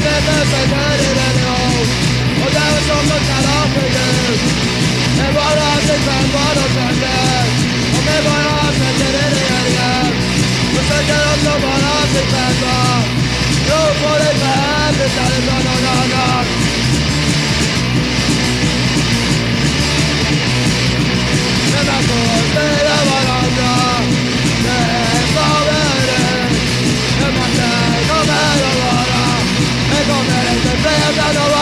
never forgotten at all. Oh, that was almost not all for you. da, da, da,